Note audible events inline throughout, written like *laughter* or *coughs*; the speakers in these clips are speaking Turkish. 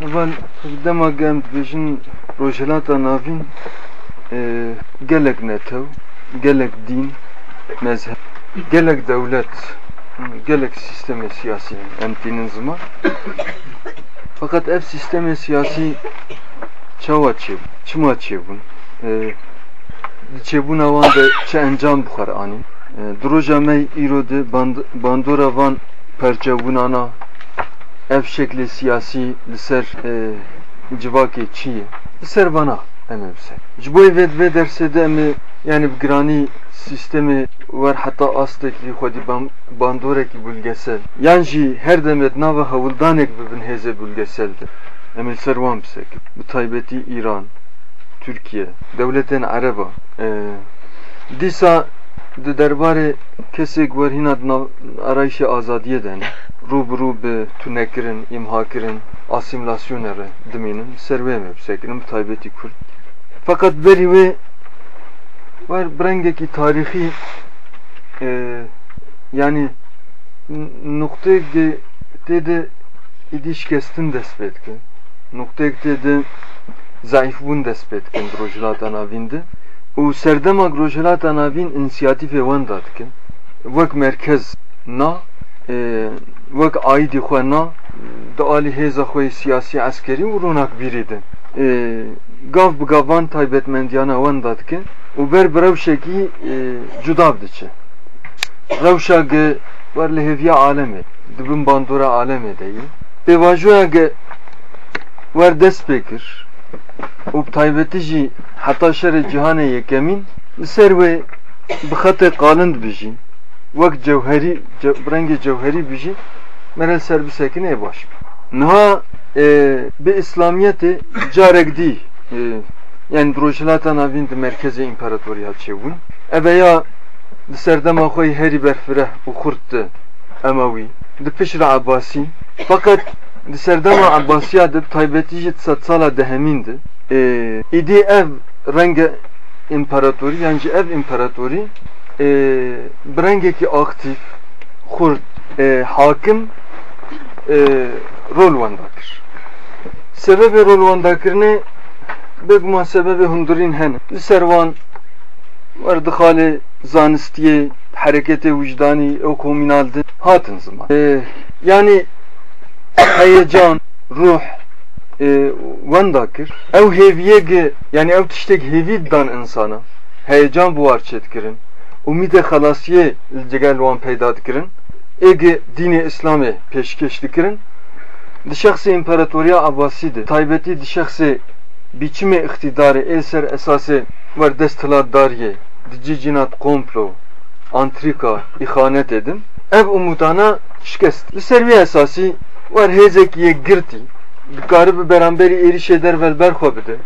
Evel dema gem dibêjin rojhilata navîn e, gelek netew, gelek din, mezheb, gelek devlet, gelek sisteme siyasi em tînin zima. Fakat ev sisteme siyasi çawa çêbû, çima çêbûn. E, çêbûna wan de çi encam bixwar anîn. E, Diroja me îro de band- bandora van perçebûnana ev şekli siyasi li ser e, civakê çi ye li ser vana em ê bise ji bo vê vê dersê de em ê yani giranî sistemê wer heta astekî xwedî ban- bandorekî bulgesel yan jî her demet nava hewildanek bibin hêzê bulgesel de em ê li ser wan bisekin bi taybetî Türkiye devletên Ereba e, dîsa di derbarê kesek werhîna arayişê azadiyê de rûbirû bi tunekirin, imhakirin, asimilasyonê re dimînin ser wê me bisekinin bi taybetî Kurd. Fakat berî wê war bi rengekî tarîxî e, yani n- nuqteyek tê de dikin. Nuqteyek tê de zayıfbûn dest pê dikin di rojhilata navîn de û serdema rojhilata navîn inisiyatîfê wan da dikin wek merkez na di alî hêza xwe siyasî eskerî û ronak bîrî din e, gav bi gavan taybetmendiyana wan da dikin û ber bi rewşekî e, cuda diçe rewşa ge wer li hêviya alemê dibin bandora alemê de yî pêvajoya ge wer dest pê kir û bi taybetî jî ser wê bi xetê qalin dibijî wek cewherî ce- bi rengê cewherî bijî mere ser bisekin ê baş? Niha e, bi İslamiyetê carek dî e, yani rojhilata navîn di merkezê împaratoriya çêbûn ev ya di serdema xwe herî berfireh û xurt di Emewî di pişra Abbasî fakat di serdema Abbasiya de taybetî jî sed sala dehemîn de e, îdî ev renge imparatorî yani ev imparatorî e, bi rengekî aktif xurt e, hakim e, rol wan da kir sebebê rol wan dakirinê bêguma sebebê hundirîn hene. Li ser wan wer dixalê zanistiyê hereketê vicdanî ew komînal din hatin ziman e, yani heyecan ruh e, wan da kir ew hêviyê yani ew tiştek hêvî dan insana heyecan buwar çêtkirin umîdê xelasiyê li cegel wan peyda dikirin. Êgê dînê İslamê pêşkeş dikirin. Di şexsê İmparatoriya Abbasî de taybetî di şexsê biçimê iktidarê ê ser esasê wer desthilatdariyê di cîcînat komplo antrîka îxanet edin. Ev umudana şikest. Li ser vê esasî wer hêzekî yê girtî dikare bi beramberî êrişê dervel berxwe bide.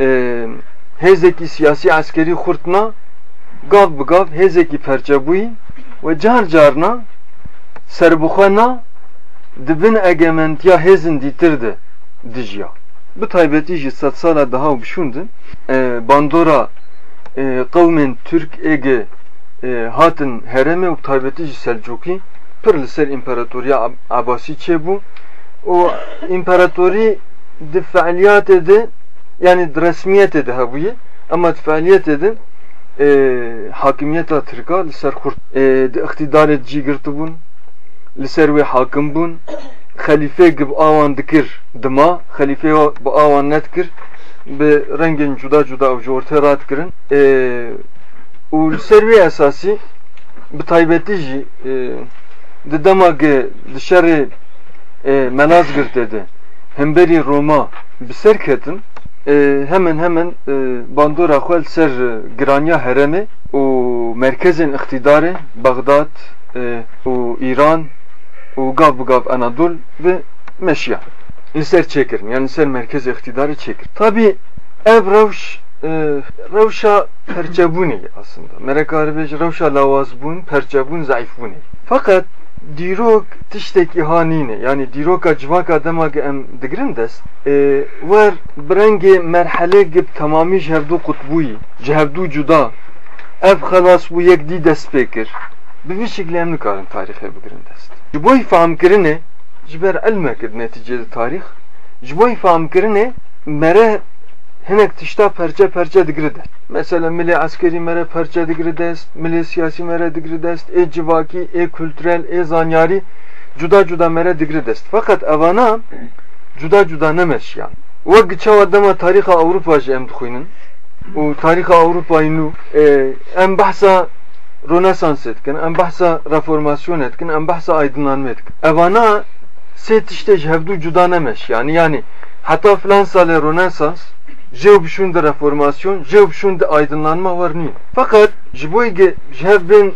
Ee, hêzekî siyasî eskerî xurt na gav bi gav hêzekî perçebûyî ve car carna serbixwe na dibin egementiya hêzin dîtir de dijiya bi taybetî jî sed sala daha bişûndin. E, bandora e, qewmên Türk êgê e, hatin heremê û taybetî jî Selcukî pir li ser İmparatoriya Ab- Abbasî çêbû û İmparatorî di fealiyatê de yani resmiyetê de hebûye ama di fealiyetê de hakimiyeta Tirka li ser xurt e, iktidarê cî girtibûn li ser wê hakim bûn xelîfê gibi awan dikir dima xelîfê bi awan nedikir bi rengên cuda cuda ew ji ortaya radikirin e, û li ser wê esasî bi taybetî jî e, di dema ge di şerê e, Melazgirt'e de hemberî Roma bi ser ketin e, hemen hemen e, bandora xwe li ser e, giraniya heremê û merkezên iktidarê Bagdad e, û İran û gav bi gav Anadol ve Meşya. Li ser çêkirin yani ser merkez iktidarı çêkir tabi ev rewş e, rewşa perçebûnê aslında. Merekari bêj rewşa lawazbûn perçebûn zayıfbûnê fakat dîrok tiştek ihanîne yani dîroka civaka dema ge em digirin dest e, wer bi rengê merhelê gib temamî ji hevdû qutbûyî ji hevdû cuda ev xelas bû yek dî dest pê kir bi vî şeklê em nikarin tarîxê bigirin dest ji bo famkirinê جبر hinek tişta perçe perçe digri. Mesela milli askeri mere perçe digri dest, milli siyasi mere digri dest, e civaki, e kültürel, e zanyari cuda cuda mere digri dest. Fakat evana cuda cuda nemeş yani. Ve gıçava dema tariha Avrupa jem dixwînin û tariha Avrupayê nû em behsa Rönesansê dikin, em behsa reformasyonê dikin, em behsa aydınlanmê dikin. Evana sê tiştê ji cuda nemeş yani yani hatta filan salê Rönesans jev reformasyon, jev aydınlanma var niye? Fakat jiboy ge jevben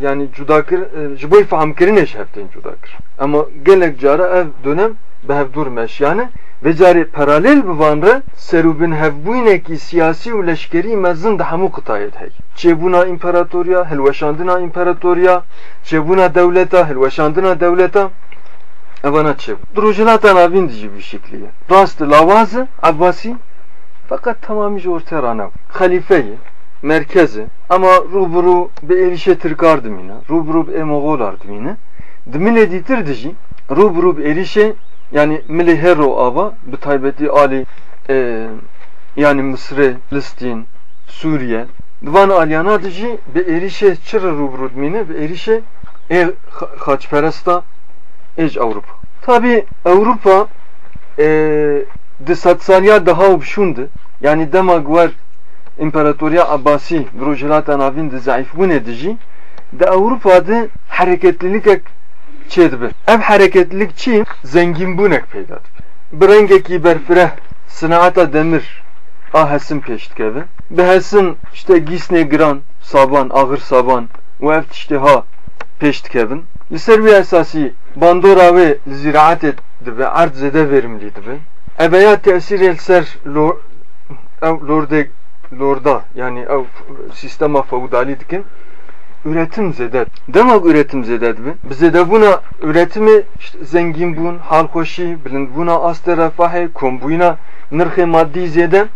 yani cudakir, jiboy faham kirine jevden cudakir. Ama gelek cara ev dönem behevdur meş yani ve cari paralel bi vanre serubin hevbûnekî siyasî û leşkerî mezin de hemû qitayê hey. Çêbûna imparatoriya, hilweşandina imparatoriya, çêbûna devleta, hilweşandina devleta, evana çêbû. Drojilata navîn dijî bir şekliye. Rast lavazı, Abbasi, fakat tamamıyla ortaya rana. Halifeyi, merkezi ama rubru be erişe Türkar dimine, rubru be Moğolar dimine. Dimine ditir diji, rubru be erişe yani milli hero ava bi taybeti ali e, yani Mısır, Filistin, Suriye divan alyana diji be erişe çırı rubru dimine be erişe e haçperesta ej Avrupa. Tabi Avrupa e, di satsaliya daha obşundu. Yani demak var İmparatoriya Abbasi brojilata navin de zayıf bu ne dici? De Avrupa'da hareketlilik çedbi. Ev hareketlilik çi zengin bunek peyda Brengeki berfire sınaata demir ahesin peştkeve. Behesin işte gisne gran saban, ağır saban ve ev işte ha peştkevin. Liservi esası bandora ve ziraat et ve art zede verimliydi be. Ebeya tesir el ser lorde lorda yani ev sistema feudali dikin üretim zedet. Demek üretim zedet mi? Bize de buna üretimi işte zengin bun, hal hoşi, bilin buna aslı refahı, kom buna nırhı maddi zede.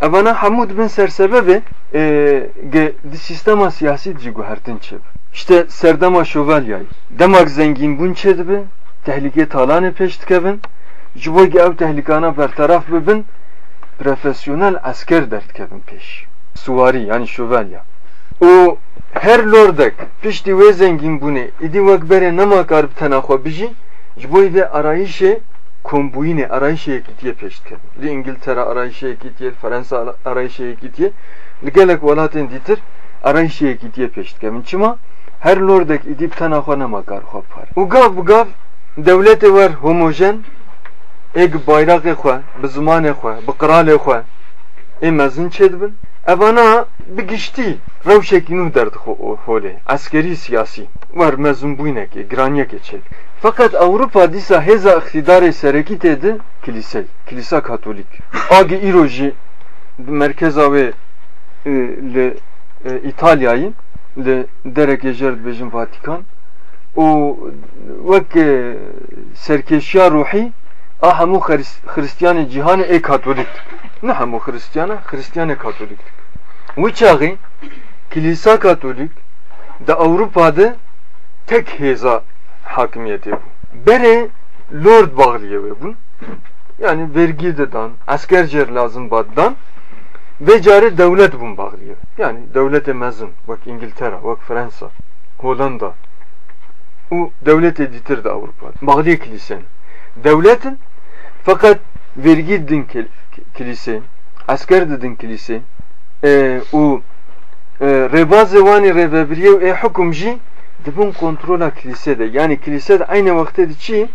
Evana hamud bin sersebebi e, ge di sistema siyasi cigu hertin çeb. İşte serdama şövalyay. Demek zengin bun çedbi, tehlike talanı peştkevin. Jibo ge ev tehlikana bertaraf bibin, profesyonel asker dert kevin peş. Suvari yani şövalya. O her lordek pişti ve zengin bune idi vakbere nema karb tenaxwa biji jibo ve arayişe kombuyine arayışe gitiye peşt kevin. Li İngiltere arayışe gitiye, Fransa arayışe gitiye. Li gelek velatin ditir arayışe gitiye peşt kevin. Çima her lordek idip tenaxwa nema karxwa par. U gav gav devleti var homojen ek bayrak xwe bi zimanê xwe bi qiralê xwe ê mezin çêdibin evana bi giştî. Rewşekî nû derdixole askerî siyasî. War mezin bûyinekê giraniyekê çêd fakat Avrupa dîsa hêza iktidarê serekî tê di kilîsey kilîsa katolik. Agî îro jî merkeza wê li İtalyayê li derekê jer dibêjin Vatikan. Û wek serkeşiya ruhî a hemû Hristiyanê cîhanê ê katolik. Ne hemû Hristiyana Hristiyanê katolik. Wî çaxî Kilîsa Katolik di Avrupa'da tek hêza hakimiyetê bû berê lord bağliye ve bûn yani vergi de dan asker cer lazım baddan ve cari devlet bun bağliye yani devlete mezun bak İngiltere bak Fransa Hollanda. O devlet editir de Avrupa bağliye kilisenin devletin fakat vergi din kilise, asker dedin kilise, e, u e, reba zevani revebriye e hukumji dibun kontrola kilisede. Yani kilisede aynı vakte de çi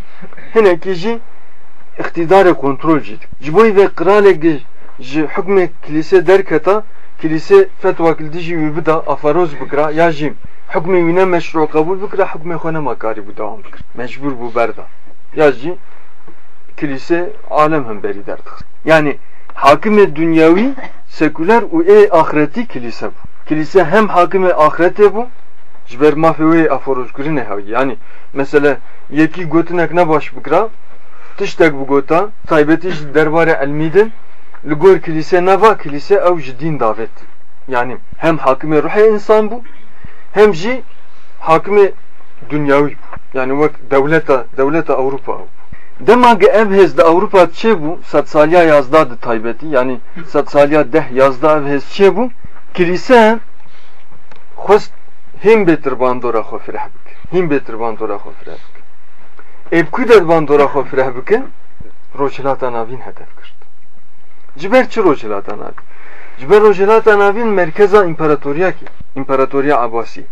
hene ki iktidarı kontrol cid. Jiboy ve krale hükme kilise derketa kilise fetva kildici ve bida afaroz bikra ya jim hükme yine meşru kabul bikra hükme khona makari bu devam bikra. Mecbur bu berda. Ya jim kilise alem hemberi derdik. Yani hakime dünyavi seküler u e ahireti kilise bu. Kilise hem hakime ahirete bu jber mafewe aforoz kurine havi. Yani mesela yeki gotinek ne baş bikra tiştek bu gota taybeti derbare elmide ligor kilise nava kilise ev din davet. Yani hem hakime ruhe insan bu hem ji hakime dünyavi yani vak devleta Avrupa Dema Demage ev hezde Avrupa çe bu? Satsalya yazda de taybeti. Yani satsalya deh yazda ev hez çe bu? Kilise xwest him betir bandora xwe fireh bike him betir bandora xwe fireh bike ev bandora xwe fireh bike rojhilata hedef girt ciber çi rojhilata navîn ciber rojhilata navîn merkeza imparatoriyakî imparatoriya abasî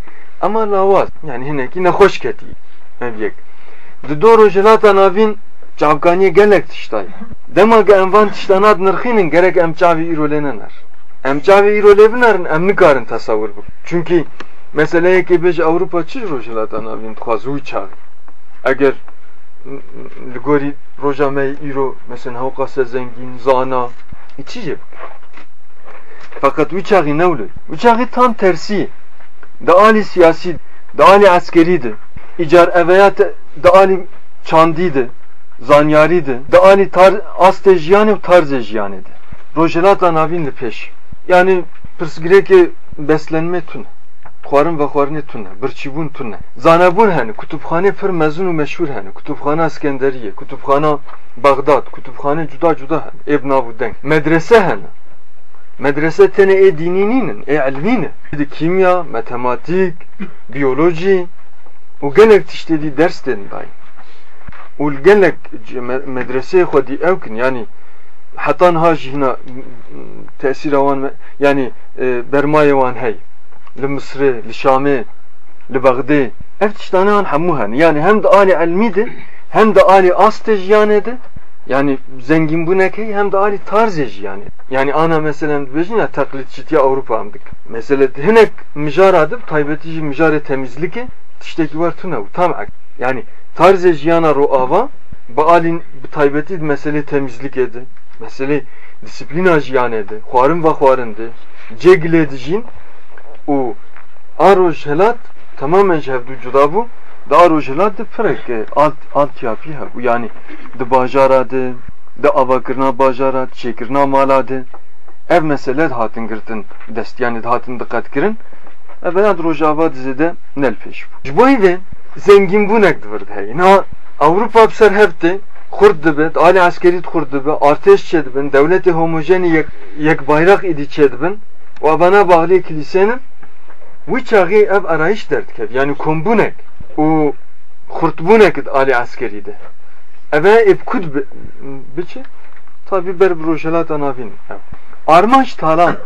ama lawaz yani hinekî nexweş ketî ev yek di dor rojhilata çavkaniye gelek tiştay dema ge envan tiştanat nırkhinin gerek emçavi irolenener emçavi irolevinerin emni karın tasavvur bu çünkü meseleye ki bej Avrupa çi rojelata navin txazu çav eğer ligori roja me iro mesela havka zengin zana içice fakat uçağı ne oluyor? Uçağı tam tersi. Daali siyasi, daali askeriydi. İcar eveyat daali çandiydi. Zanyariydi. Daali tar astejiyani tarzejiyani'di. Rojelata navinli peş. Yani pırsgire ki beslenme tun. Xwarin ve xwarinê tune, birçîbûn tune. Zanebûn hene, kutubxane pir mezun û meşhur hene. Kutubxana İskenderiye, kutubxana Bagdad, kutubxane cuda cuda nav û deng. Medrese hene. Medrese tene e dininin, e ilmine. Kimya, matematik, biyoloji, u gelek tiştedi ders den dayı. Hatan ha jî hina tesîr wan yani bermayê wan hey. Li Misrê, li Şamê, li Bexdê ev tiştanan hemû hen. Yani hem de alî ilmî de hem de jiyanê de yani zengin bu ne ki hem de ali tarzı yani. Yani ana mesela bejin ya taklitçi ya Avrupa amdık. Mesela hinek mijar adıp taybetici mijare temizlik tişteki var tuna tam yani tarzı jiyana ro ava bu alin taybeti mesele temizlik edi. Mesele disiplina jiyan edi. Xwarın ve xwarındı. Cegle dijin o aroj helat tamamen jevdu cuda bu da rojelat de frek alt alt yapı ha bu yani de bajara de de avakirna bajara çekirna mala de ev mesele hatin girtin dest yani hatin dikkat kirin evvela rojava dizide nel peş bu jboy ve zengin bunek birde. İna Avrupa pser hepti kurd dibin, ali askeri kurd dibin, arteş çedibin, devleti homojeni yek, yek bayrak idi çedibin. Ve bana bağlı kilisenin bu çağı ev arayış derdik. Yani kombunek. O kurtbunek ali askeriydi. Eve ipkud biçi tabi ber broşelat anavin. Armanç talan.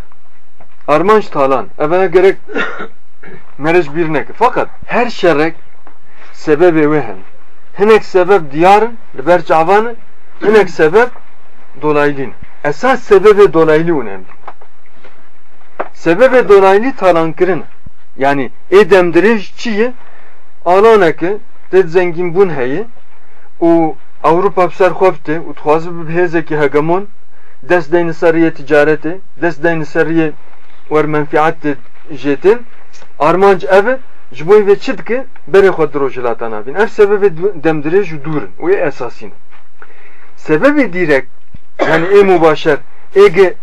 Armanç talan. Eve gerek *coughs* merec birnek. Fakat her şerek sebebi e vehen. Hinek sebep diyarın, liber çavanın, hinek sebep dolaylin. Esas sebebi e dolaylı önemli. Sebebi e dolaylı talankirin. Yani edemdiriş çiye alanaki ded zengin bun heyi u Avrupa bser kopti u tuhazı bir hezeki hegemon des deyni sariye ticareti des deyni sariye ver menfiat jetin armanc evet ev jboy ve çid ki bere xwe dirojilata navîn ev sebebi demdirê ji dûrin û yê esasîn sebebi dîrek yani ê mubaşer êge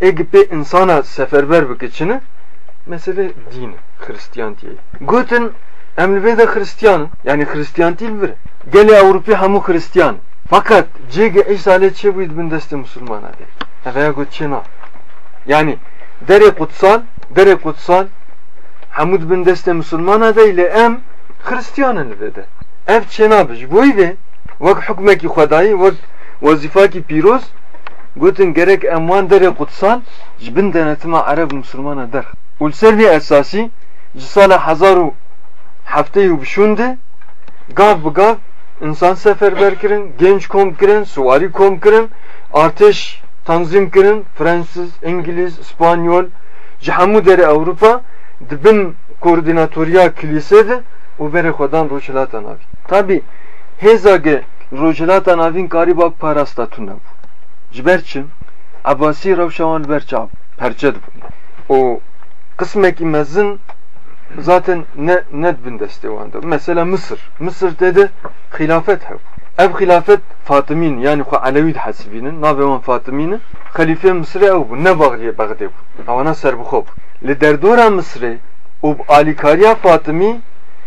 êge pê insana seferber bike çine mesele dîn Hristiyantiyê gotin Em de Hristiyan yani Hristiyan değil bir. Gele Avrupa hamu Hristiyan. Fakat cege eş sale çe bu bin deste Müslümana de. Evaya gotçena. Yani dere kutsal, dere kutsal hamud bin deste Müslümana de ile em Hristiyanın de. Ev çenabıj bu ide vak hükmeki Xudayı vak vazifaki piroz gotin gerek emwan dere kutsal jibin denetima Arab Müslümana der. Ulservi esasi cisala hazaru hafteyi bişunde gav bu gav insan seferber kirin, genç kom kirin, suvari kom kirin, arteş tanzim kirin, Fransız, İngiliz, İspanyol, cihamu deri Avrupa dibin koordinatoriya kilisede u bere xodan roşilata navi. Tabi hezage roşilata navin gariba parasta tunav. Jiberçim Abbasi Ravşavan Berçav perçed o kısmeki mezin zaten ne net bin destevandı. Mesela Mısır. Mısır dedi hilafet hev. Ev hilafet Fatımin yani xu Alevid hasibinin naveman Fatımin'in halife Mısır'ı ev bu. Ne bağlıya Bağdı bu. Avana ser bu xob. Li derdora Mısır'ı ub alikariya Fatımi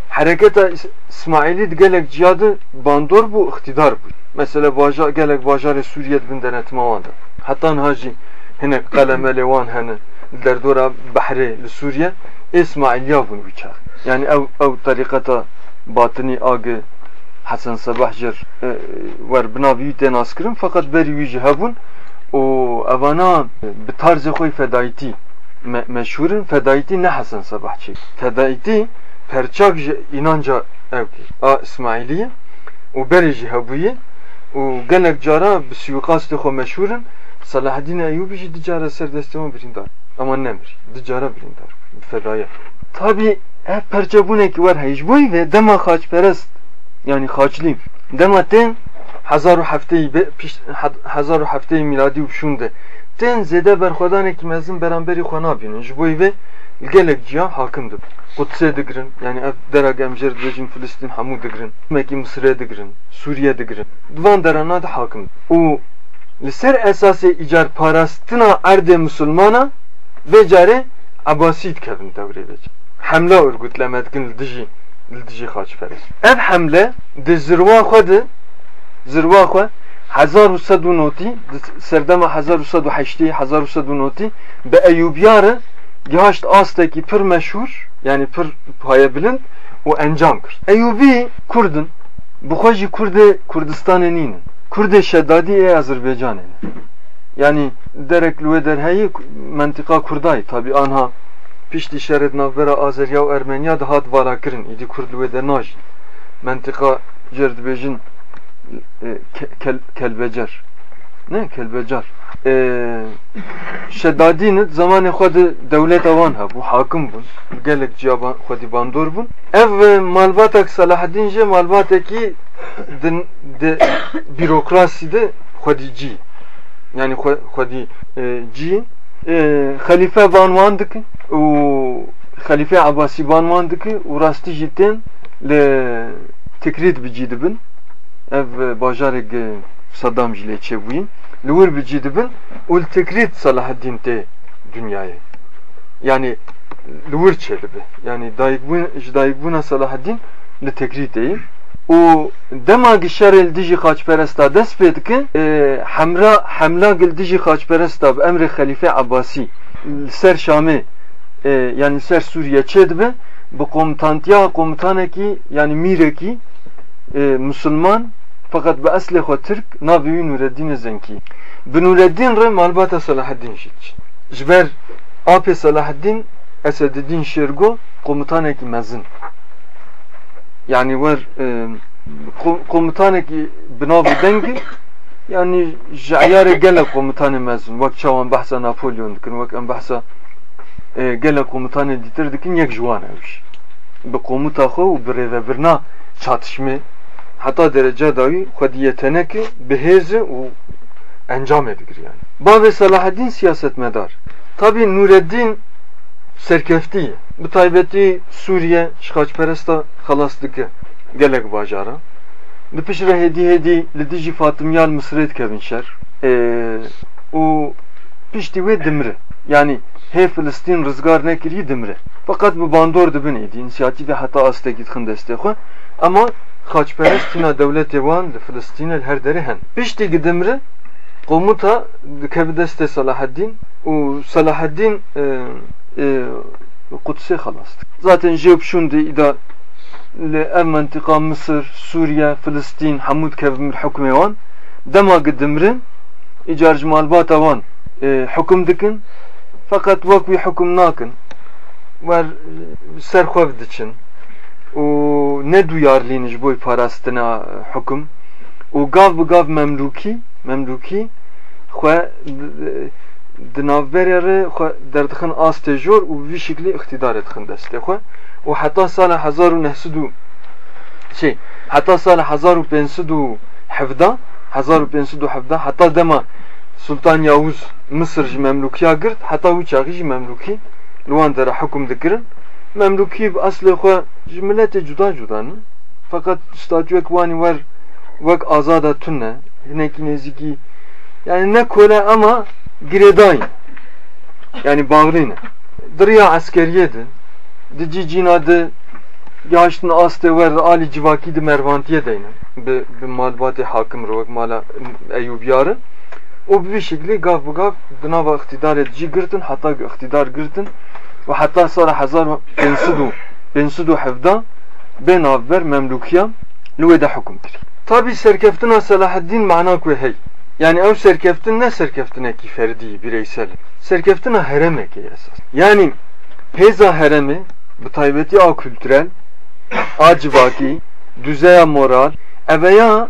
hareketa İsmail'i gelek cihadı bandor bu iktidar bu. Mesela baja gelek bajarı Suriye bin denetim avandı. Hatta hacı hene kaleme levan hene derdora bahre li Suriye İsmail ya bunu biçak. Yani ev ev tarikata batini agı Hasan Sabah jer var bina büyüten askırım fakat beri yüce hebun o evana bi tarzı koy fedayeti meşhurun fedayeti ne Hasan Sabah çek. Fedayeti perçak inanca evki. A İsmailiye o beri jihabuye o gelek cara bi suikastı xo meşhurun Salahaddin Eyyubi ji dicara serdestema birindar. Ama nemir. Dicara birindar. Fedaya. Tabi hep perçebune ki var hiç boy ve dema xaçperest yani xaçlıyım. Dema ten hazaru hafteyi hazaru hafteyi miladi uşunde. Ten zede berxwedanê ki mezin beramberi xwe nabînin. Ji bo vê gelek cihan hakimdir. Kudsê digirin, yani ev dera gemjer dibêjin Filistin hemû digirin. Mekî Misrê digirin, Suriye digirin. Divan derana da hakim. û li ser esasê îcar parastina erdê Müslümana vê carê Abbasî dikevin devrê vê. Hemla örgütleme dikin li li dijî xaçperest. Ev hemle di zirwa xwe de zirwa xwe 1190 serdema 1180 1190 be Eyyubiyarı gehaşt asteki pir meşhur yani pir payebilind o encam kır. Eyyubi Kurdun bu xwe Kurde Kurdistanê nînin. Kurde şeddadî ê Azerbaycanê yani derek lûê derheyî mentika Kurdayê tabi anha piştî şeret navbera Azeriya û Ermeniya da hat valakirin îdî Kurd lûê dernajîn mentika cer dibêjin kelbecer. Ne? Kelbecar şeddadîn zamanê xwe di dewleta wan hebû hakim bûn gelek ciya xwedî bandor bûn ev malbatek Salaheddîn jê malbatekî di bürokrasî de xwedî cî. Yani xwedî cî. xelife van wan dikin. Û xelife Abbasî van wan dikin. Û rastî jî tên li Tikrit bicî dibin ev bajarek Saddam jî lê çêbûyîn li wir bicî dibin û li Tikrit Salaheddîn tê dünyayê. Yani li wir çêdibe yani dayıkbûn ji dayıkbûna Salaheddîn û dema gişerê li dijî xaçperesta dest pê dikin hemra hemla gil dijî xaçperesta bi emrê Xelîfe Abbasî li ser Şamê yani li ser Sûriye çêdibe bi komutantiya komutanekî yani mîrekî Müslüman fakat bi eslê xwe Türk navê wî Nureddin Zenkî bi Nureddin re malbata Salaheddin jî ji ber apê Salaheddin Eseddin Şergo komutanekî mezin yani wer komutanekî bi navê dengî yani ji eyarê gelek komutanê mezin wek çawan behsa Napolyon dikin wek em behsa gelek komutanê dîtir dikin yek ji wan ew jî bi komuta xwe û bi rêvebirina çatışmê heta derece dahi xwedî yetenekê bihêze û encam edigir yani. Bavê Salaheddin siyasetmedar. Tabi Nureddin serkeftiye. Bu taybeti Suriye şikaçperesta xalas dike gelek bajara. Di pişre hedi hedi li dijî Fatımyal Mısırê dikevin şer. û piştî wê dimre. Yani hê Filistin rizgar nekiriye dimre. Fakat bu bandor dibin êdî. İnisiyatîve heta astekî dixin destê xwe. Ama xaçperestina devletê wan li Filistinê her derê hen. Piştî gidimre komuta dikevi destê Salaheddin û Salaheddin Kudsê xelast. Zaten jê pişûndê îda li ev mentika Mısır, Suriye, Filistin hemû dikevin hukmê wan dema gidimrin îcar ji malbata wan hukm dikin. Fakat wî hukm nakin wer ser xwev diçin. Û neduyarlîn ji bo parastina hukm û gav gav memlûkî memlûkî xwe di navberê xwe derdixin astê jor û vî şeklî iqtîdarê dixin destê xwe. Û heta sala hezar û nehsud û şey heta sala hezar û pênsud û hevda hezar û pênsud û hevda. Heta dema Sultan Yavuz Mısır ji memlûkiya girt heta wî çaxî jî memlûkî li wan dere hukm dikirin. Memlûkî bi eslê xwe ji miletê cuda cuda ne. Fakat statûyek wanî wer wek azada tun ne hinekî nêzîkî yani ne kole ama girêdayîn yani bağrî ne diriya eskeriyê de di cîcîna de yaştın aste ver ali civaki de mervantiye deynin. Bi, bi malbati hakim rovak mala Eyyubiyarı. O bir şekilde gav bu gav dınava iktidar edici girtin hatta iktidar girtin. Ve hatta sonra hazar bensudu bensudu hevda. Ben avver memlukiya lüvede hüküm kiri. Tabi serkeftina Selahaddin mana ku hey. Yani ev serkeftin ne serkeftina ki ferdi bireysel. Serkeftina hereme ki esas. Yani peza heremi bu taybeti a kültürel a civaki düzeye moral eveya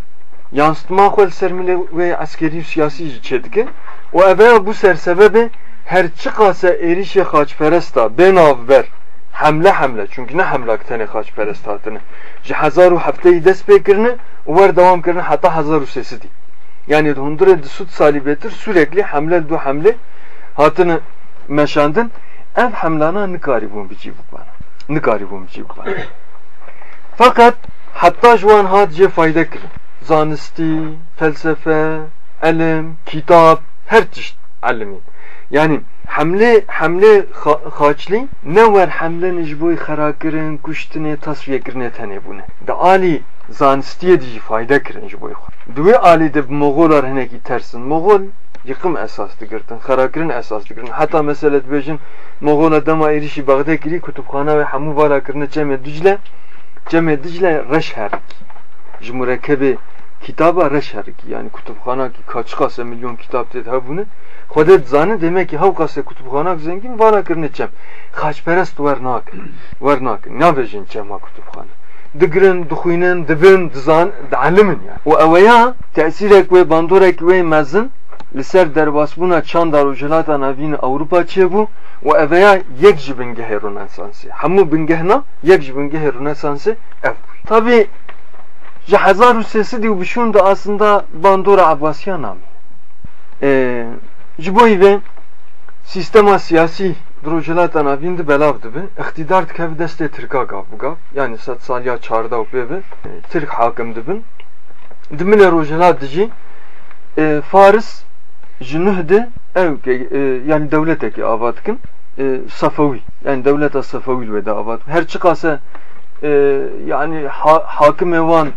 yansıtma kol sermile ve askeri siyasi çedike o eveya bu sersebebe her çıkasa erişe haçperesta ben avver hamle hamle çünkü ne hamle aktene haçperest hatını ji hazaru hafteyi dest bekirine var devam kirine hatta hazaru sesi di yani hundure sut salibetir sürekli hamle du hamle hatını meşandın ev hamlana nikari bun bici bana nikari bun bici bana fakat hatta şu an hadice fayda kirin zanisti, felsefe, elim, kitap, her çeşit alimin. Yani hamle hamle haçli ne var hamle necboy xarakirin, kuştine, tasfiye kirine tane bune. Da ali zanistiye dici fayda kirin jboy xo. Duve ali de Moğollar hineki tersin. Moğol yıkım esas digirtin, xarakirin esas digirtin. Hatta mesela bejin Moğol adama erişi Bağda kiri kutupxana ve hamu vala kirine cem Dicle, cem Dicle reş herik. Ji murekebe kitaba reşer ki yani kutupxana ki kaç kase milyon kitap dedi ha bunu Xodet zane demek ki hav kase kutupxana zengin vara kirne çem xaçperest var nak var nak ne bejin çem ha kutupxana digirin dixwînin dibin dizan dialimin yani و اویا تأثیرek ve bandorek ve mezin li ser derbasbûna çanda rojilata navîn Avrupa çêbû و evaya yek ji bingehê Rönesansê hemû bingehna yek ji bingehê Rönesansê ev tabi ji hezar û sêsidî û bişûn de aslında bandora Abbasiya namî ee, ji bo vê sistema siyasî Rojilata navîn di belav dibe iktidar dikev destê Tirka gav bigav yani sed saliya çarda û pêve Tirk hakim dibin di milê rojilat dijî e, Faris ji nuh de ew e, yani devletekî ava dikin e, Safewi yani devleta Safewi ve de ava her çıkasa e, yani ha, hakim evan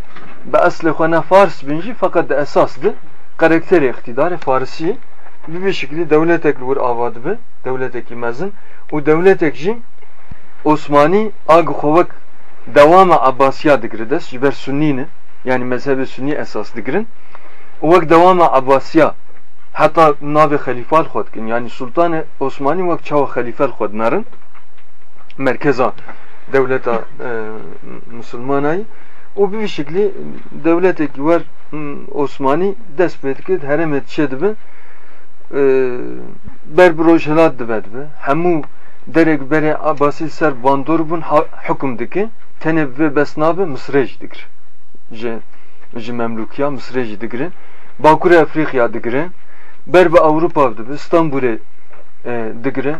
be aslı xwana Fars binci fakat de esasdı karakteri iktidarı Farsi bir bir şekilde devletek vur avad be devletek mezin. O devletek jin Osmani ag xovak devama Abbasiya digrides jiber Sünnine yani mezhebi Sünni esas digrin. O vak devama Abbasiya hatta navi halifal xod kin. Yani Sultan Osmani vak çava halifal xod narin. Merkeza devleta e, Müslümanayı. O bir şekilde devleteki var Osmani dest bedikid herem etşed be ber brojelat dibedbe hemu derek bere abasil ser bandor bun hüküm dike. Tenevve besnabe Mısrej dikir je je memlukiya Mısrej dikir Bakure Afrika dikir ber be Avrupa dibe İstanbul'e dikir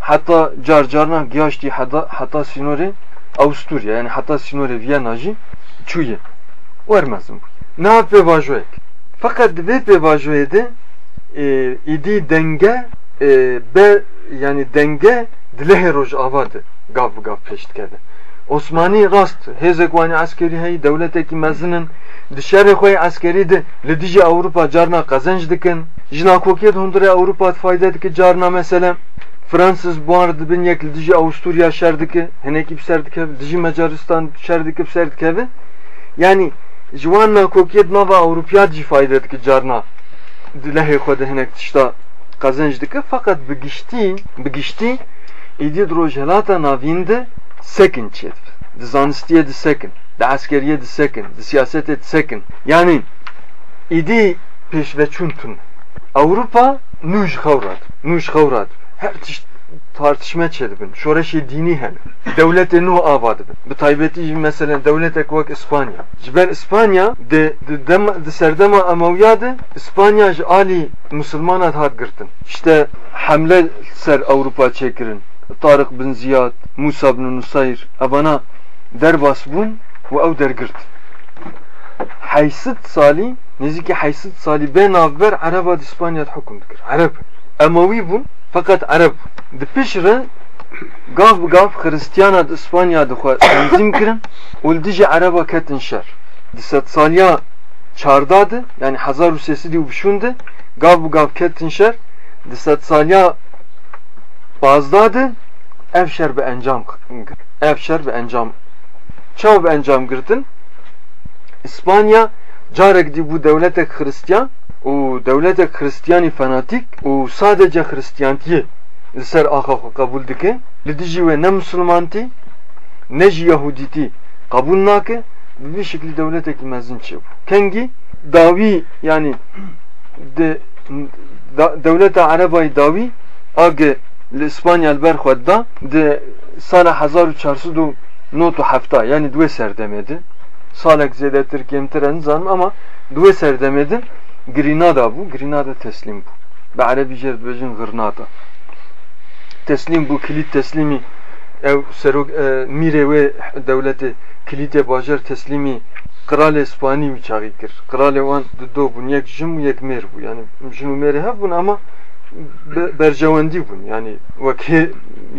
hatta car carna giyaşti hatta sinore Avusturya yani hatta sinore Viyana'jı çuye vermezdim. Ne yapıyor vajoyek? Fakat ve vajoyede e, idi denge e, be yani denge dile dilehe rojavadı gav gav peştkede. Osmani rast hezekvani askeri hey devleteki mezinin dışarı koy askeri de lidiji Avrupa carna kazanç dikin. Jina kokiyet hundura Avrupa fayda dike carna mesela Fransız bu arada bin yek lidiji Avusturya şerdiki henekip serdikev diji Macaristan şerdikip serdikevi. Yani Jwanna kokiyet nava Avrupa fayda dike carna dilehê xwe de hinek tişta qezenj dike feqet bi giştî bi giştî êdî di rojhilata navîn de sekin çêt di zanistiyê de sekin di eskeriyê de sekin di siyasetê de sekin yanî êdî pêşveçûn Avrupa nûj xewrat nûj xewrat her tişt tartışma çedibin. Şoreşi dini hen. Devleti nu avadibin. Bu taybeti mesela devlet ekvak İspanya. Jiber İspanya de de, de, de serdema Amaviyadı İspanya ali Müslümanat hat girtin. İşte hamle ser Avrupa çekirin. Tarık bin Ziyad, Musa bin Nusayr, abana derbas bun ve ev dergirt. Haysit sali, neziki haysit sali ben avber Araba İspanya hüküm dikir. Arap. Amavi bun fakat Arap di pişre gav gav Hristiyana da İspanya da xwe *coughs* tenzim kirin ul dijî Araba ketin şer. Di sed saliya çardadı yani hazar û sesî û bişûnde gav gav ketin şer di sed saliya bazdadı ev şer bi encam ev şer bi encam çav bi encam girdin İspanya carek di bu devletek Hristiyan û devletek Hristiyanî fanatik û sadece Hristiyantiye li ser axa xwe qebûl dike li dijî we ne Müslümantî ne jî Yahudîtî qebûl nake bi vî şeklî devletekî mezin çêbû kengî dawî yani de devleta Arabayî dawî age li İspanya li ber xwe da di sala hezar û çarsid û not û hefta yani duê serdemedi salek zêdetir kêmtir nizanim ama duê serdemedin Grenada bu Grenada teslim bu. Be jê dibêjin Grenada. Teslim bu kilit teslimi ev serok mîrê wê devletê kilîtê bajar teslimi wî çaxî kir Kralê wan di do bûn yek jim yek mêr bû yani jin û mêrê hev bûn ama bercewendî bûn yani wek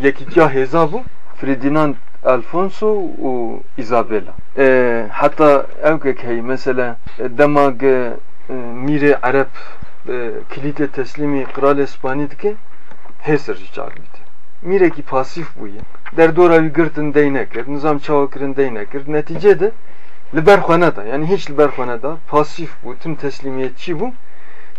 yekîtiya hêza bû Ferdinand Alfonso û Isabella. Heta ew hey mesela demag mîrê Ereb kilîtê teslîmî Kralê İspanî dike hêsir jî çak bîte mîrekî pasîf bûye derdora wî girtin dey nekir nizam çawa kirin dey nekir neticede de li ber xwe neda yani hiç li ber xwe neda pasîf bû tim teslîmiyetçî bû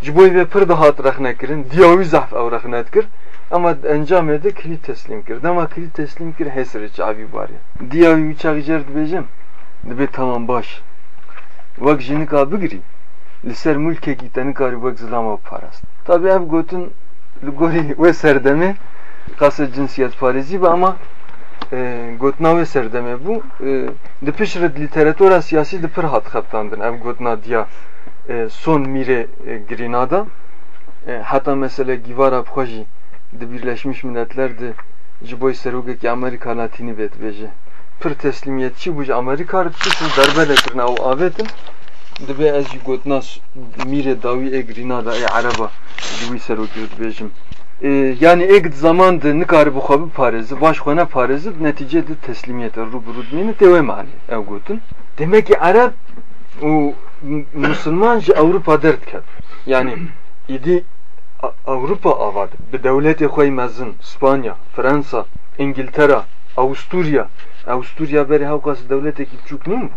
ji bo vê pir dihat rexnekirin diya wî zehf ew rexnet kir ama encamê de kilît teslîm kir dema kilît teslîm kir hêsir çavî bariye diya wî çaxî jer dibêjim dibê tamam baş. Wek jinika bigirî li ser mulkekî te nikarî wek zilama parast. Tabi ev gotin li gorî wê serdemê qase cinsiyet parêzî be ama gotna wê serdemê bû di pişt lîteratûra siyasî di pir hat xebtandin ev gotna diya son mîrê Grenada. Heta mesele gîvara xwe jî di Birleşmiş Milletler de ji bo serokekî Amerika Latînî vê dibêje pir teslîmiyetçî bû ji Amerika re ez jî gotina mîrê dawî ê Grenada ê Ereba ji wî serokê dibêjim yani ek zaman de nikari bu xwe biparêzi baş xwe neparêzi neticede teslimiyet rû bi rûdmînê tê wê manî ew gotin demek ki Ereb û Müslüman ji Avrupa derdket yani îdî Avrupa avad bi devletê xwe mezin İspanya, Fransa, İngiltere, Avusturya. Avusturya berê hewqas devletekî biçûk nîn bû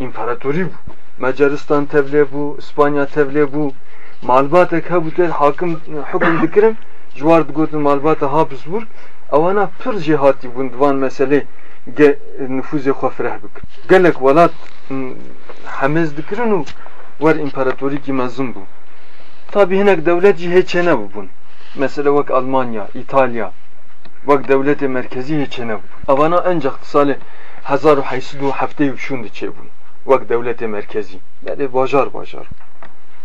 imparatorî bû Macaristan tevle bu, İspanya tevle bu. Malbatek habutel hakim hüküm dikirim. Cuvar digotin malbata Habsburg. Avana pır cihati bun dvan mesele ge nüfuzi khafreh bik. Gelek velat hamez dikirin u var imparatori ki mazum bu. Tabi hinek devlet ciheçene bu bun. Mesela vak Almanya, İtalya, vak devleti merkezi hiçene bu. Avana ancak tisali 1800 haftayı şundu çebun. Vak devleti merkezi. Yani bajar bajar.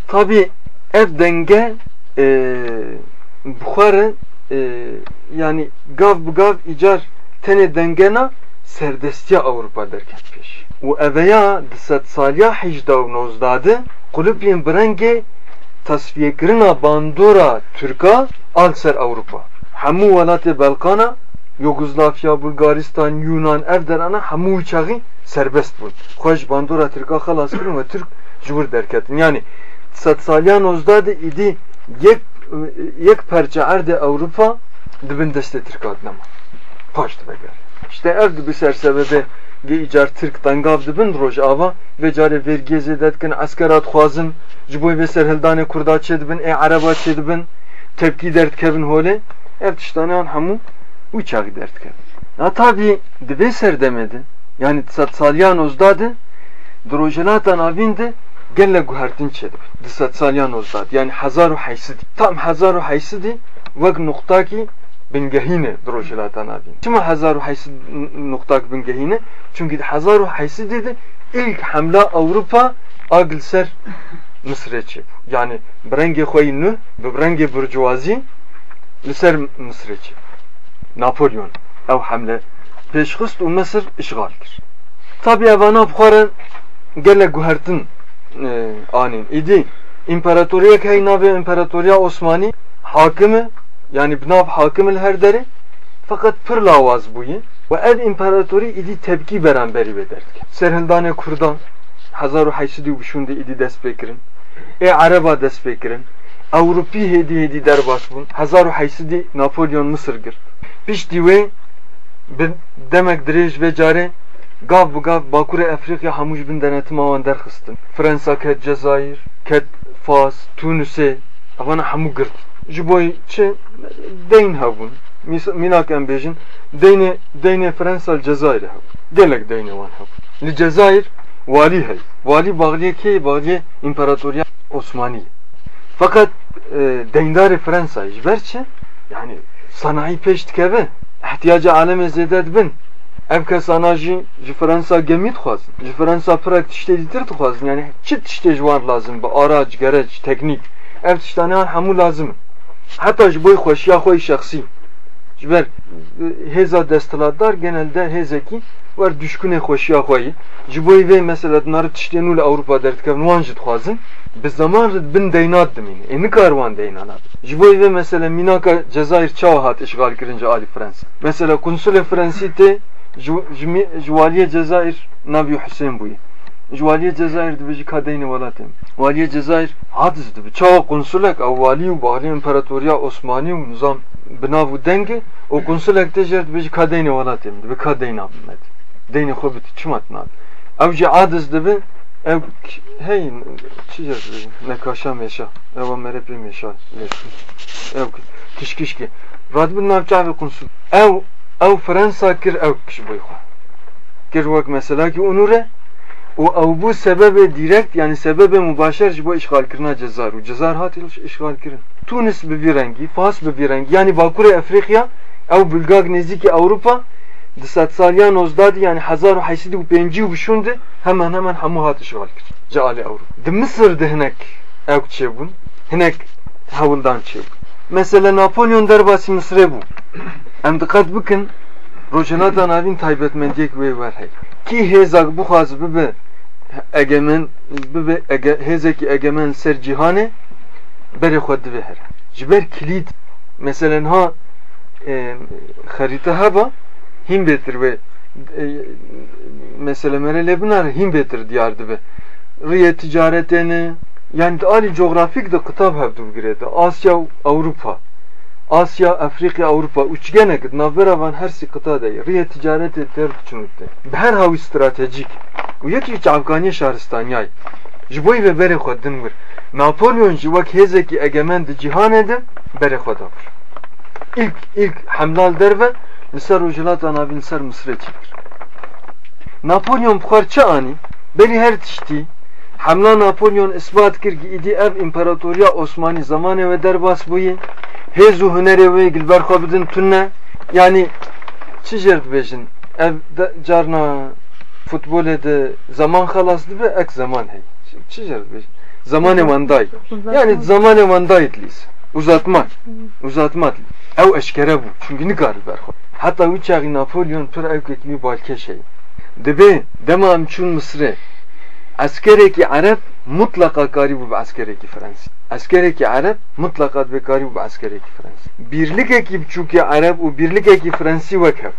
Tabi ev denge eee Buxarı e, yani gav gav icar tene dengena serdestiya Avrupa derken peş. U eveya disat salya hicda u nozdadı kulüpyen brenge tasfiye kirina bandora Türka al ser Avrupa. Hamu velatı Balkana Yugoslavya, Bulgaristan, Yunan, evderana hamu uçağı serbest bud. Xoş bandora Türk'a halas kırın ve Türk cumhur derketin. Yani satsaliyan ozdadi idi yek yek perçe erde Avrupa dibin deste Türk adnama. Xoş dibeger. İşte ev bir sersebebe ge icar Türk dangav dibin roj ava ve care vergeze detkin askerat xwazin ji bo ve serhildane kurda çedibin e araba çedibin tepki dert kevin hole ev tiştaniyan hamu uçak dertken. A tabi dibe serdemedi. Yani satsalyan uzdadı. Drojenatan avindi. Gelle guhartin çedip. Satsalyan uzdadı. Yani hazaru haysidi. Tam hazaru haysidi. Vak noktaki bingehine drojelatan avindi. Çima hazaru haysidi noktaki bingehine? Çünkü hazaru haysidi de ilk hamla Avrupa agilser Mısır'a çip. Yani brenge koyunu, brenge burjuvazi, liser Mısır'a çip. Napolyon ev hamle peşxist û Mısır işgal kir. Tabi evana bxwarin gele guhertin anin idi imparatoriye kay nave imparatoriya Osmani hakimi yani binav hakimil her deri Fakat pır lavaz buyu ve ev imparatori idi tepki beraberi bederdik. Serhildane Kurdan Hazaru haysidi buşunde idi dest bekirin. E Araba dest bekirin. Avrupi hedi hedi derbas bun. Hazaru haysidi Napolyon Mısır gir. Piş diwe demek direj ve care gav bu gav Bakure Afrika hamuj bin denetim avan derxistin. Fransa ket Cezayir, ket Fas, Tunus'e avana hamu girt. Ji boy çi deyn. Minak em bejin deyne deyne Fransa Cezayir hab. Gelek deyne wan hab. Li Cezayir vali hay. Vali bağliye ki bağliye İmparatoriya Osmani. Fakat e, Fransa jberçe yani sanayi peş dikeve ihtiyacı aleme zedet bin. Ev kesana jî ji Fransa gemî dixwazin ji Fransa pirek tiştê dîtir yani çi tiştê ji wan lazim bi araç gereç teknik? Ev tiştaneyan hemû lazim. İn heta ji bo xweşiya xwe şexsî ver e, heza desteladar genelde hezeki var düşküne koşuya koyu. Ciboy ve mesela narı tiştenu ile Avrupa dertkevin vanjit huazın. Biz zaman bin deynat demini. Eni karvan deynanat. Jiboy ve mesela Minaka Cezayir Çavahat işgal girince Ali Fransa. Mesela Kunsule Fransite Juvaliye Cezayir Nabi Hüseyin buyu. Juvaliye Cezayir dibici kadeyni valatim. Valiye Cezayir hadis dibi. Çava konsulek avvali u bahri imparatoriya Osmani u nizam binav û dengê û konsulek te jê dibêjî ka deynê welatê min dibe ka deyna min deynê xwe biti çima tina ew jî adiz dibe ew hey çi jê nekaşa meşa ew merepê meşa ew kişkişkî radibin navçavê konsul ew ew Fransa kir ew kiş boy xwe kir wek mesela ki onure û ew bû sebebe direkt yani sebebe mübaşer ji bo işgalkirina Cezar. Û Tunis bi vî rengî Fas bi vî rengî yani Bakurê Efrîqiya ew bilgak nêzîkî Ewropa di sed saliya nozdadî yani hezar û heysedî û pêncî û bişûn hemen hemen hemû hat işgal kir. Ji alî Ewropa di Misir de hinek ew çêbûn hinek hewildan çêbûn mesela Napolyon derbasî Misrê bû. *clears throat* Em diqet bikin rojilata navîn taybetmendiyek wê wer hey kî hêzak bixwaz bibe egemen bibe hêzekî egemen ser cîhanê berê xwe divê here ji ber kilîd meselen ha xerîte heba hîn bêtir wê mesele mere lê binar hîn bêtir diyar dibe rêyê ticaretê yani alî coğrafik de kitab hevdû girêde Asya û Ewropa Asya, Afrika, Avrupa üçgenek navbera van her si kıta dey. Riye ticareti ter çunukte. Her havi stratejik. U yeki hiç Afganiye şahristanyay. Jiboy ve bere xwedin wir. Napolyon ji wek hêzekî egemen di cîhanê de bere xwe da vir. İlk ilk hemlal derve li ser rojilata navîn ser Misrê çîkir. Napolyon bixwar çi anî her tiştî Hemla Napolyon ispat kir ki idi ev imparatoriya Osmanî zamanê ve derbas bûye hêz û hunerê gilber xwe bidin tune yani çi jêr dibêjin ev carna futbolê de zaman xelas dibe ek zaman hey dibêjin zamanê wan dayî yani dayî lîs uzatmak uzatmak ew eşkere bû çünkü nikar ber xwe heta wî çaxî Napolyon pir ew kekimî balkeş hey dibe dema em çûn Misrê askerekî Arab mutlaka bi askerekî Fransî askerekî Arab mutlaka bi karî bû bi askerekî Fransî birlikekî biçûkê Arab û birlikekî Fransî wek hev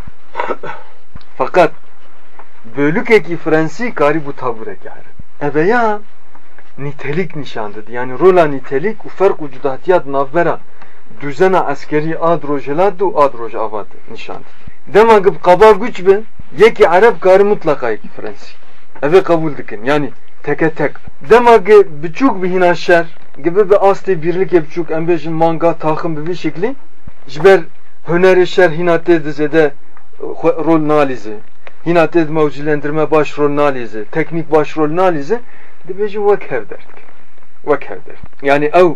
fakat bölükekî Fransî karî bû taburekî Arab eveya nitelik nişan dedi yani rola nitelik û ferq û cudatiyat navbera düzena askerî ad rojelat û ad roj avad nişan dedi dema gib qaba güç bin yekî Arab karî mutlaka yekî Fransî Eve kabul dikin. Yani teke tek. Demek ki birçok bir hinaşer gibi bir asli birlik birçok embejin manga takım bir şekli jiber hüneri şer hinate dizede rol nalizi. Hinate mevcilendirme baş rol nalizi. Teknik baş rol nalizi. Dibeji vekhev derdik. Vekhev derdik. Yani ev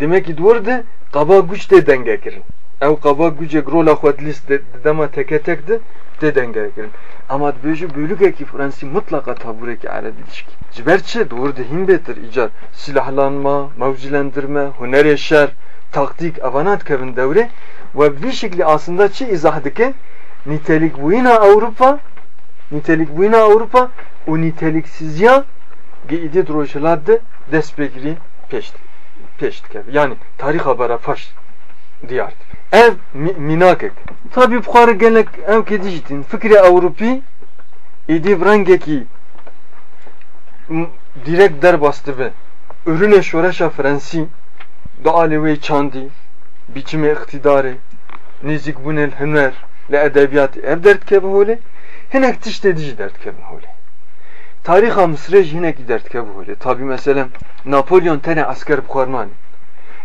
demek ki durdu kaba güç de denge kirin. Ev kaba güce rola xwedlist dema teke tekdi de denge kirin. Ama böjü bölük Fransi mutlaka tabureki Arabi ilişki. Ciberçe doğru dehin betir icat. Silahlanma, mevcilendirme, huner eşer, taktik, avanat kevin devre ve bir şekilde aslında çi izah dike nitelik buyuna Avrupa nitelik buyuna Avrupa o niteliksiz ya geidi droşeladı despegiri peşti. Peşti kevi. Yani tarih habara faş. diyar ev minakek tabi bukhara gelek ev kedijtin fikri Avrupi idi brangeki direkt der bastı ve ürüne şoreşa Fransi da alevi çandi biçime iktidarı nizik bunel hüner le edebiyatı ev dert kebe hole hinek tiş dedici dert kebe hole Tariha Mısır'e hinek dert kebe hole tabi mesela Napolyon tene asker bukharmani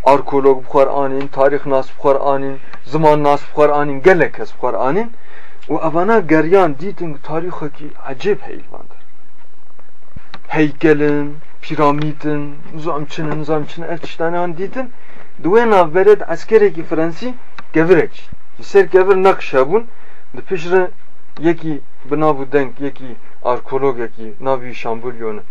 arkeolog bukhar anin, tarih nas bukhar anin, zaman nas bukhar anin, gelek kes bukhar anin. و avana geryan didin tarihaki acayip heyvandır. Heykelin, piramidin, nizamçının ev tiştane an didin. Duwe navberet askereki Fransi gevirek. Ser gevir nakşabun. De pişre yeki binavu denk, yeki arkeolog yeki navi şambulyonu.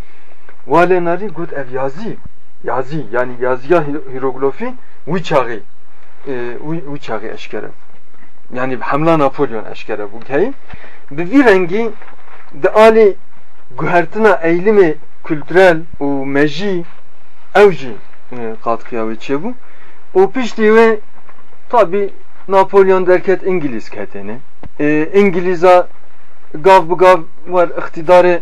Vale nari gut ev yazi. Yazi yani yazıya hieroglifi wî çağı wî çağı eşkere. Yani hamla Napolyon eşkere bu key. Bi vî rengî di alî guhertina eğilimi kültürel û mejî ew jî katkıya ve çebu o piştî ve tabi Napolyon derket İngiliz ketene e, İngiliz'a gav bu gav var iktidarı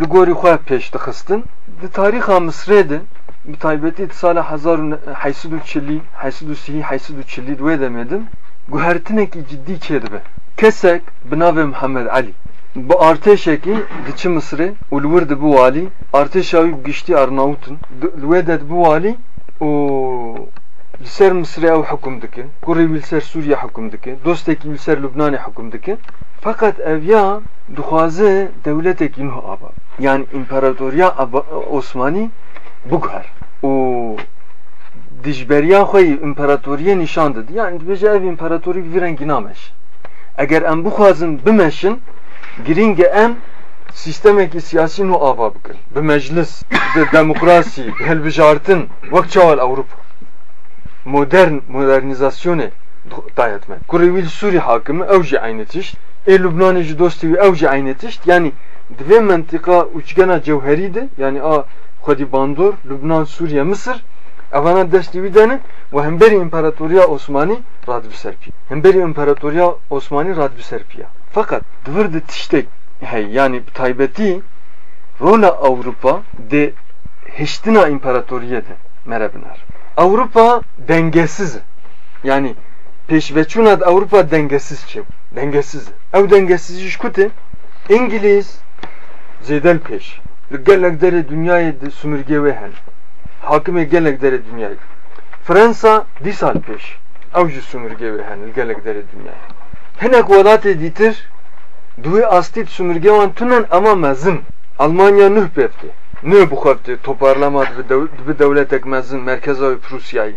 li gorî xwe pêş dixistin. Di tarixa Misrê de bi taybetî sala hezar heysid û çilî heysid û sihî heysid û çilî wê demedim guhertinekî ciddî çêdibe kesek bi navê Mihemed Alî bi artêşekî diçi Misrê û li wir dibû walî artêşa wî giştî Arnavutun li wê de û li ser Misrê ew hukm dike kurê wî li ser Sûriye hukm dike dostekî li ser Lubnanê hukm dike fakat ev ya dixwaze devletekî nû aba. Yani İmparatoriya Osmanî bugher. Û dijberiya xwe imparatoriye nîşan did yani dibêje ev imparatorî vî rengî nameş. Eger em bixwazin bimeşin girîng e em sistemekî siyasî nû ava bikin bi meclis bi demokrasî bi hilbijartin wek çawal Ewropa modern modernizasyonê dayet me kurê wî Sûrî hakimi ew jî aynı tişt ê Lubnanê ji dostî wî ew jî aynı tişt a xwedî bandor Lubnan Sûriye Mısır evana destî wî denin û hemberî İmparatoriya Osmanî rad bi ser pî hemberî İmparatoriya Osmanî rad bi ser pîya fakat divir di tiştek hey yani taybetî rola Avrupa de heştina imparatoriye de merebinar Avrupa dengesiz. Yani peşveçuna Avrupa dengesiz çev dengesiz. Ev dengesiz iş kuti İngiliz zedel peş. Gelek dere dünyayı de sümürge ve hen. Hakime gelek dere dünyayı. Fransa disal peş. Ji sümürge ve hen gelek dere dünyayı. Henek velatê dîtir duê astît sümürge wan tunen ama mezin. Almanya nüh befti nüh buxefti toparlamadı bi devletek mezin merkeza ve Prusyayı?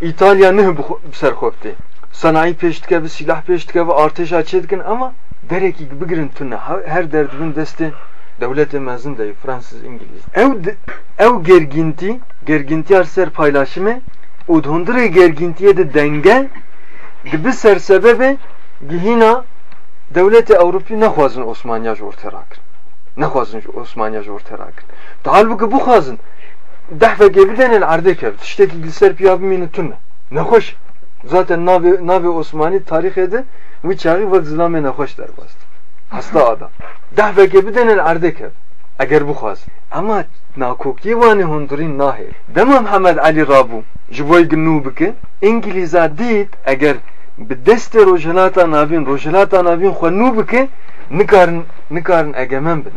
İtalya nüh serxofti sanayi peş dike silah peş dike ve arteşa çedikin ama derekî bigirin tune her derdibin desti devlet mezin de Fransız İngiliz. Ev ev gerginti gerginti her ser paylaşımı u dhundre gergintiye de denge dibi ser sebebe gihina devleti Avrupa nexwazin Osmaniya ji ortaya rakin nexwazin Osmaniya ji ortaya rakin halbuki bu xwazin dehve gebiden el arde kev tiştekî gilser piya bimîne tune nexweş zaten navi navi Osmani tarihede wî çağı vek zilamê nexweş derbast hasta adam dehve gebiden el arde kev eger bixwaz ama nakokî wanê hundirîn nahe dema Mihemed Alî rabû ji bo ginû bike İngilîza dît eger bi destê rojhilata navîn rojhilata navîn xwe nû nikarin nikarin egemen bin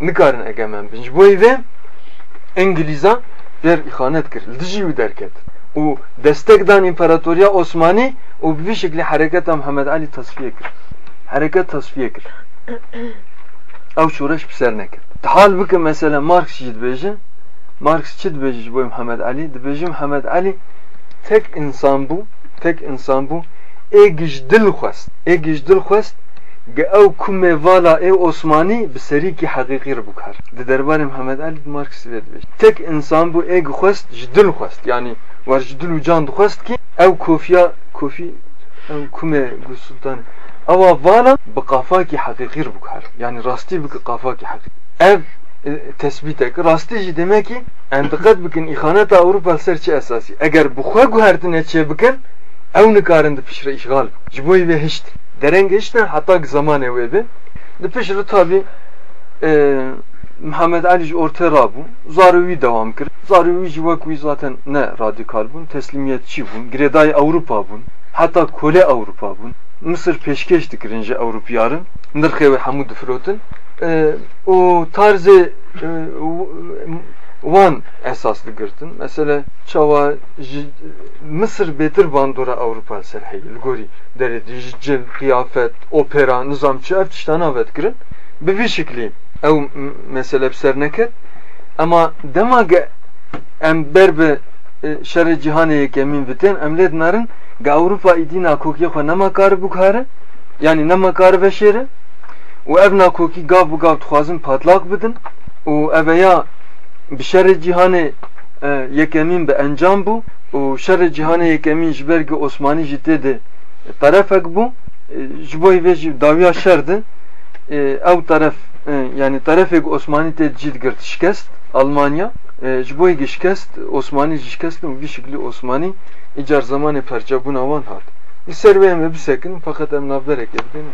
nikarin egemen bin ji bo vê İngilîza bir ihanet kir dijî wî derket û destek dan İmparatoriya Osmanî û bi vî şeklî hereketa Mihemed Alî tasfiye kir hereket tasfiye kir ew şoreş bi ser nekir hal bike mesela Marx jî dibêje Marx çi dibêje ji bo Mihemed Alî dibêje Mihemed Alî tek insan bû tek insan bû ê giş dil xwest ê giş dil xwest ge ew ku mêvala ê Osmanî bi serîkî heqîqî re bikar di derbarê Mihemed Alî Marx vê dibêje tek insan bû ê gixwest ji dil xwest. Yani war ji dil û can ki ew kofiya kofî ew kumê gu sultanê. Ewa vala bi qafakî heqîqî re bikar yani rastî bike qafakî heqîqî ev tespîtek rastî jî demekî em diqet bikin îxaneta Ewropa ser çi esasî eger bi xwe guhertine çê bikin ew nikarin di pişre işgal. Ji bo dereng hişt ne hatta zamanê wê be di pişre tabi e, Muhammed Ali ji ortaya rabû zarûwî devam ji wek wî zaten ne radikal bûn teslimiyetçî bûn girêdayê Ewropa bûn heta kole Ewropa bûn Mısır peşkeş dikirin ji Ewropyarin nirxê wê hemû difirotin e, o tarzı e, wan esaslı girtin. Mesela çava Mısır betir bandora Avrupa serhey. Gori dere cil, kıyafet, opera, nizamçı ev tiştana vet girin. Bi bir şekli ev mesela serneket ama demage em berbe şer cihaneye kemin biten emled narin ga Avrupa idina kokiye xwe nema kar bukare yani nema kar veşere و ev nakoki gav bu gav dixwazin patlak bidin û ev ya bi şerê cîhanê yekemîn bi encam bû û şerê cîhanê yekemîn ji ber Osmanî jî tê de terefek bû ji bo vê jî dawiya şer din ew teref yani terefek Osmanî tê cî digirt şikest Almanya. Ji bo yekî şikest Osmanî jî şikest û vî şeklî Osmanî îcar zamanê perçebûna wan hat. Li ser wê em bisekin fakat em navberek bidin